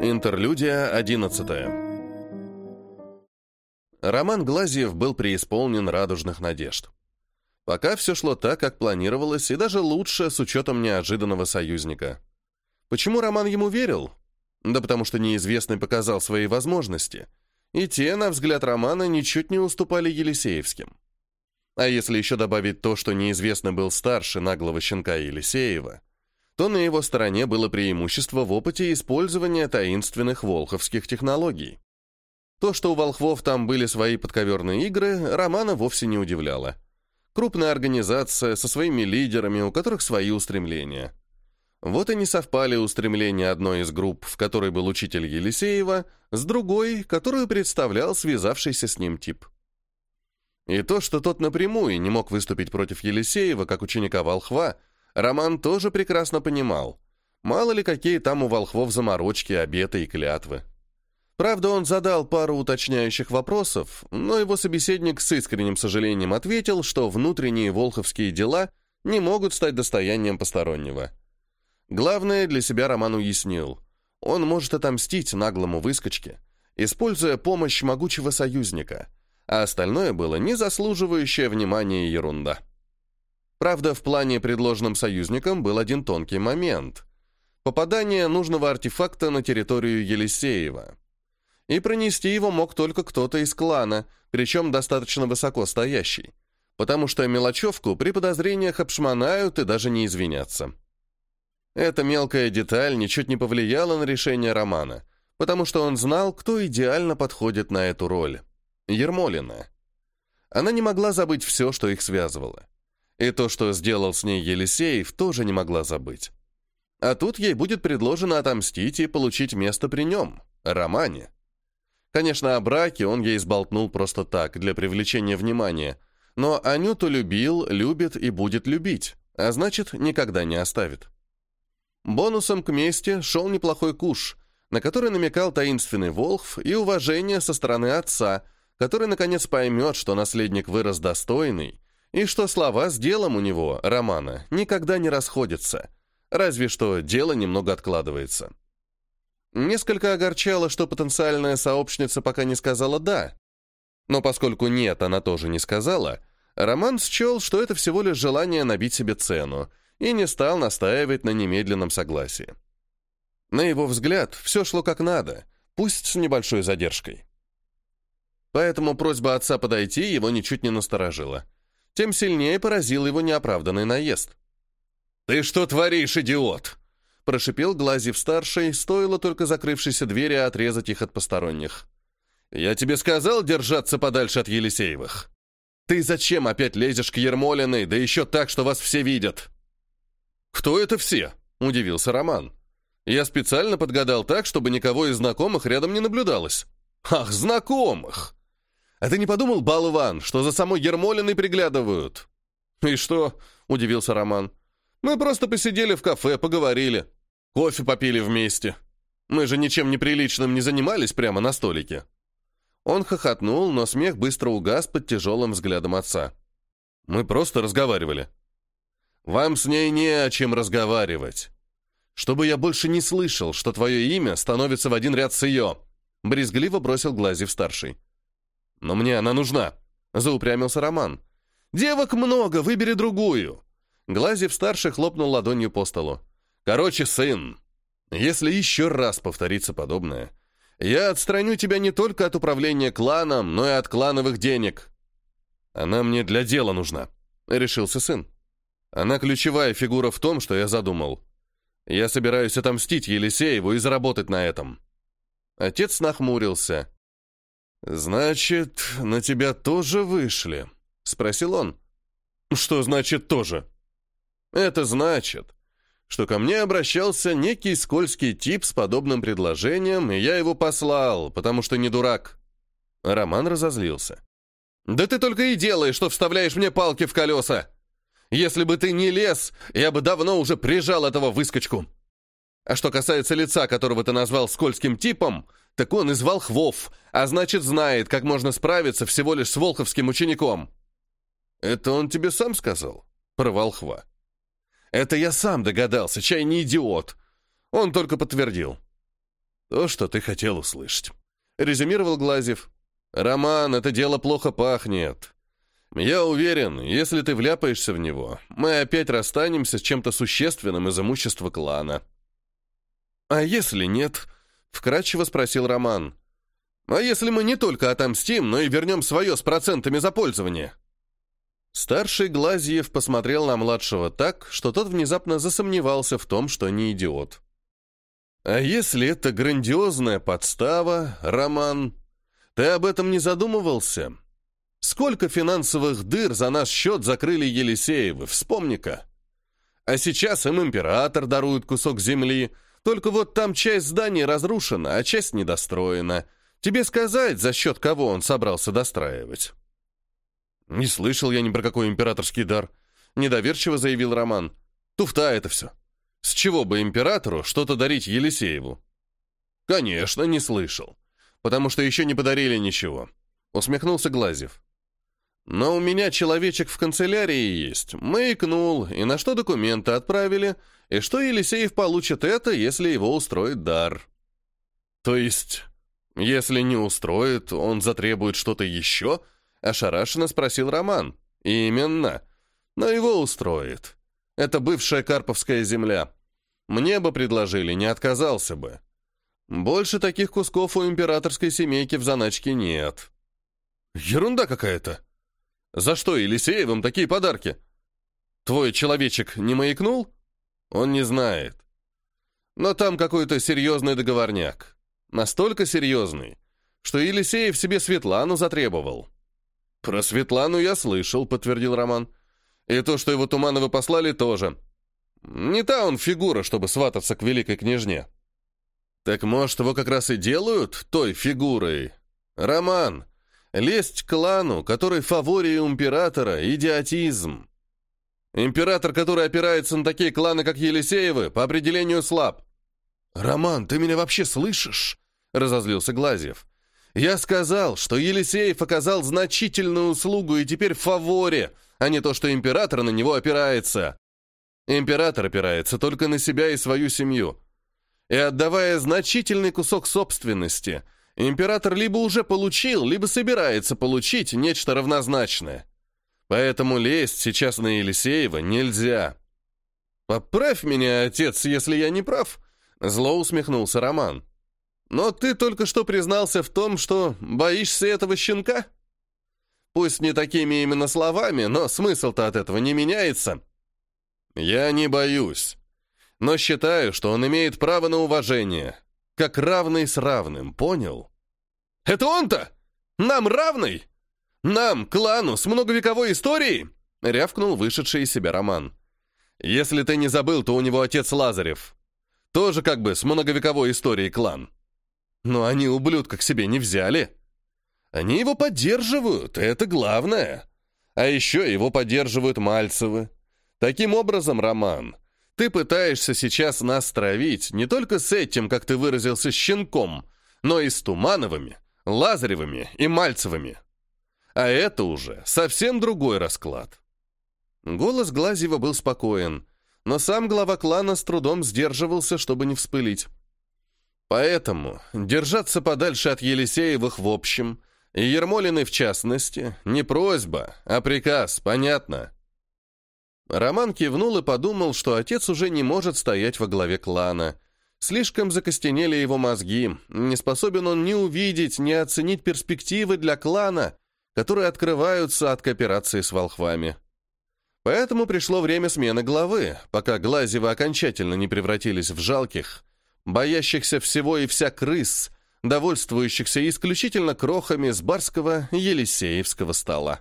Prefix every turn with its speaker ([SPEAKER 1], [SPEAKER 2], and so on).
[SPEAKER 1] Интерлюдия 11 Роман Глазьев был преисполнен радужных надежд. Пока все шло так, как планировалось, и даже лучше с учетом неожиданного союзника. Почему Роман ему верил? Да потому что неизвестный показал свои возможности, и те, на взгляд Романа, ничуть не уступали Елисеевским. А если еще добавить то, что неизвестный был старше наглого щенка Елисеева, то на его стороне было преимущество в опыте использования таинственных волховских технологий. То, что у волхвов там были свои подковерные игры, Романа вовсе не удивляло. Крупная организация со своими лидерами, у которых свои устремления. Вот и не совпали устремления одной из групп, в которой был учитель Елисеева, с другой, которую представлял связавшийся с ним тип. И то, что тот напрямую не мог выступить против Елисеева, как ученика волхва, Роман тоже прекрасно понимал. Мало ли какие там у волхвов заморочки, обеты и клятвы. Правда, он задал пару уточняющих вопросов, но его собеседник с искренним сожалением ответил, что внутренние волховские дела не могут стать достоянием постороннего. Главное для себя Роман уяснил. Он может отомстить наглому выскочке, используя помощь могучего союзника, а остальное было не заслуживающее внимания ерунда. Правда, в плане, предложенном союзником, был один тонкий момент. Попадание нужного артефакта на территорию Елисеева. И пронести его мог только кто-то из клана, причем достаточно высоко стоящий, потому что мелочевку при подозрениях обшмонают и даже не извинятся. Эта мелкая деталь ничуть не повлияла на решение Романа, потому что он знал, кто идеально подходит на эту роль. Ермолина. Она не могла забыть все, что их связывало. И то, что сделал с ней Елисеев, тоже не могла забыть. А тут ей будет предложено отомстить и получить место при нем, Романе. Конечно, о браке он ей сболтнул просто так, для привлечения внимания, но Анюту любил, любит и будет любить, а значит, никогда не оставит. Бонусом к мести шел неплохой куш, на который намекал таинственный Волхв и уважение со стороны отца, который наконец поймет, что наследник вырос достойный, и что слова с делом у него, Романа, никогда не расходятся, разве что дело немного откладывается. Несколько огорчало, что потенциальная сообщница пока не сказала «да». Но поскольку «нет» она тоже не сказала, Роман счел, что это всего лишь желание набить себе цену, и не стал настаивать на немедленном согласии. На его взгляд, все шло как надо, пусть с небольшой задержкой. Поэтому просьба отца подойти его ничуть не насторожила тем сильнее поразил его неоправданный наезд. «Ты что творишь, идиот?» Прошипел Глазев-старший, стоило только закрывшейся двери отрезать их от посторонних. «Я тебе сказал держаться подальше от Елисеевых. Ты зачем опять лезешь к Ермолиной, да еще так, что вас все видят?» «Кто это все?» — удивился Роман. «Я специально подгадал так, чтобы никого из знакомых рядом не наблюдалось». «Ах, знакомых!» «А ты не подумал, болван, что за самой Ермолиной приглядывают?» «И что?» — удивился Роман. «Мы просто посидели в кафе, поговорили. Кофе попили вместе. Мы же ничем неприличным не занимались прямо на столике». Он хохотнул, но смех быстро угас под тяжелым взглядом отца. «Мы просто разговаривали». «Вам с ней не о чем разговаривать. Чтобы я больше не слышал, что твое имя становится в один ряд с ее», брезгливо бросил Глазев-старший. «Но мне она нужна», — заупрямился Роман. «Девок много, выбери другую». Глазев-старший хлопнул ладонью по столу. «Короче, сын, если еще раз повторится подобное, я отстраню тебя не только от управления кланом, но и от клановых денег». «Она мне для дела нужна», — решился сын. «Она ключевая фигура в том, что я задумал. Я собираюсь отомстить Елисееву и заработать на этом». Отец нахмурился. «Значит, на тебя тоже вышли?» — спросил он. «Что значит «тоже»?» «Это значит, что ко мне обращался некий скользкий тип с подобным предложением, и я его послал, потому что не дурак». Роман разозлился. «Да ты только и делаешь, что вставляешь мне палки в колеса! Если бы ты не лез, я бы давно уже прижал этого выскочку!» А что касается лица, которого ты назвал скользким типом, так он из волхвов, а значит знает, как можно справиться всего лишь с волховским учеником. Это он тебе сам сказал? Про волхва. Это я сам догадался, чай не идиот. Он только подтвердил. То, что ты хотел услышать. Резюмировал Глазев. Роман, это дело плохо пахнет. Я уверен, если ты вляпаешься в него, мы опять расстанемся с чем-то существенным из имущества клана. А если нет? Вкратчиво спросил Роман. А если мы не только отомстим, но и вернем свое с процентами за пользование? Старший Глазьев посмотрел на младшего так, что тот внезапно засомневался в том, что не идиот. А если это грандиозная подстава, Роман, ты об этом не задумывался? Сколько финансовых дыр за наш счет закрыли Елисеевы, вспомни-ка. А сейчас им император дарует кусок земли, только вот там часть зданий разрушена, а часть недостроена. Тебе сказать, за счет кого он собрался достраивать? Не слышал я ни про какой императорский дар. Недоверчиво заявил Роман. Туфта это все. С чего бы императору что-то дарить Елисееву? Конечно, не слышал. Потому что еще не подарили ничего. Усмехнулся Глазев. Но у меня человечек в канцелярии есть. Маякнул, и на что документы отправили, и что Елисеев получит это, если его устроит дар. То есть, если не устроит, он затребует что-то еще? Ошарашенно спросил Роман. Именно. Но его устроит. Это бывшая Карповская земля. Мне бы предложили, не отказался бы. Больше таких кусков у императорской семейки в заначке нет. Ерунда какая-то. За что Елисеевым такие подарки? Твой человечек не маякнул? Он не знает. Но там какой-то серьезный договорняк. Настолько серьезный, что Елисеев себе Светлану затребовал. «Про Светлану я слышал», — подтвердил Роман. И то, что его Тумановы послали, тоже. Не та он фигура, чтобы свататься к великой княжне. Так может, его как раз и делают той фигурой? Роман, лезть к клану, который фаворий императора, идиотизм. Император, который опирается на такие кланы, как Елисеевы, по определению слаб. «Роман, ты меня вообще слышишь?» — разозлился Глазьев. «Я сказал, что Елисеев оказал значительную услугу и теперь в фаворе, а не то, что император на него опирается. Император опирается только на себя и свою семью. И отдавая значительный кусок собственности, император либо уже получил, либо собирается получить нечто равнозначное. Поэтому лезть сейчас на Елисеева нельзя. «Поправь меня, отец, если я не прав», — зло усмехнулся Роман. «Но ты только что признался в том, что боишься этого щенка?» Пусть не такими именно словами, но смысл-то от этого не меняется. Я не боюсь, но считаю, что он имеет право на уважение, как равный с равным, понял? Это он-то? Нам равный? Нам, клану с многовековой историей? Рявкнул вышедший из себя Роман. Если ты не забыл, то у него отец Лазарев. Тоже как бы с многовековой историей клан. Но они ублюдка к себе не взяли. Они его поддерживают, это главное. А еще его поддерживают Мальцевы. Таким образом, Роман, ты пытаешься сейчас нас травить не только с этим, как ты выразился, щенком, но и с Тумановыми, Лазаревыми и Мальцевыми. А это уже совсем другой расклад. Голос Глазьева был спокоен, но сам глава клана с трудом сдерживался, чтобы не вспылить. Поэтому держаться подальше от Елисеевых в общем – и Ермолины в частности, не просьба, а приказ, понятно. Роман кивнул и подумал, что отец уже не может стоять во главе клана. Слишком закостенели его мозги, не способен он ни увидеть, ни оценить перспективы для клана, которые открываются от кооперации с волхвами. Поэтому пришло время смены главы, пока Глазевы окончательно не превратились в жалких, боящихся всего и вся крыс, довольствующихся исключительно крохами с барского Елисеевского стола.